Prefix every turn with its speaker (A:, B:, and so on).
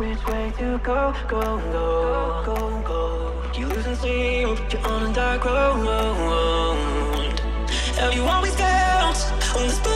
A: Which way to go, go, go, go, go. You losing sleep, you're on a dark road. Have you always felt on the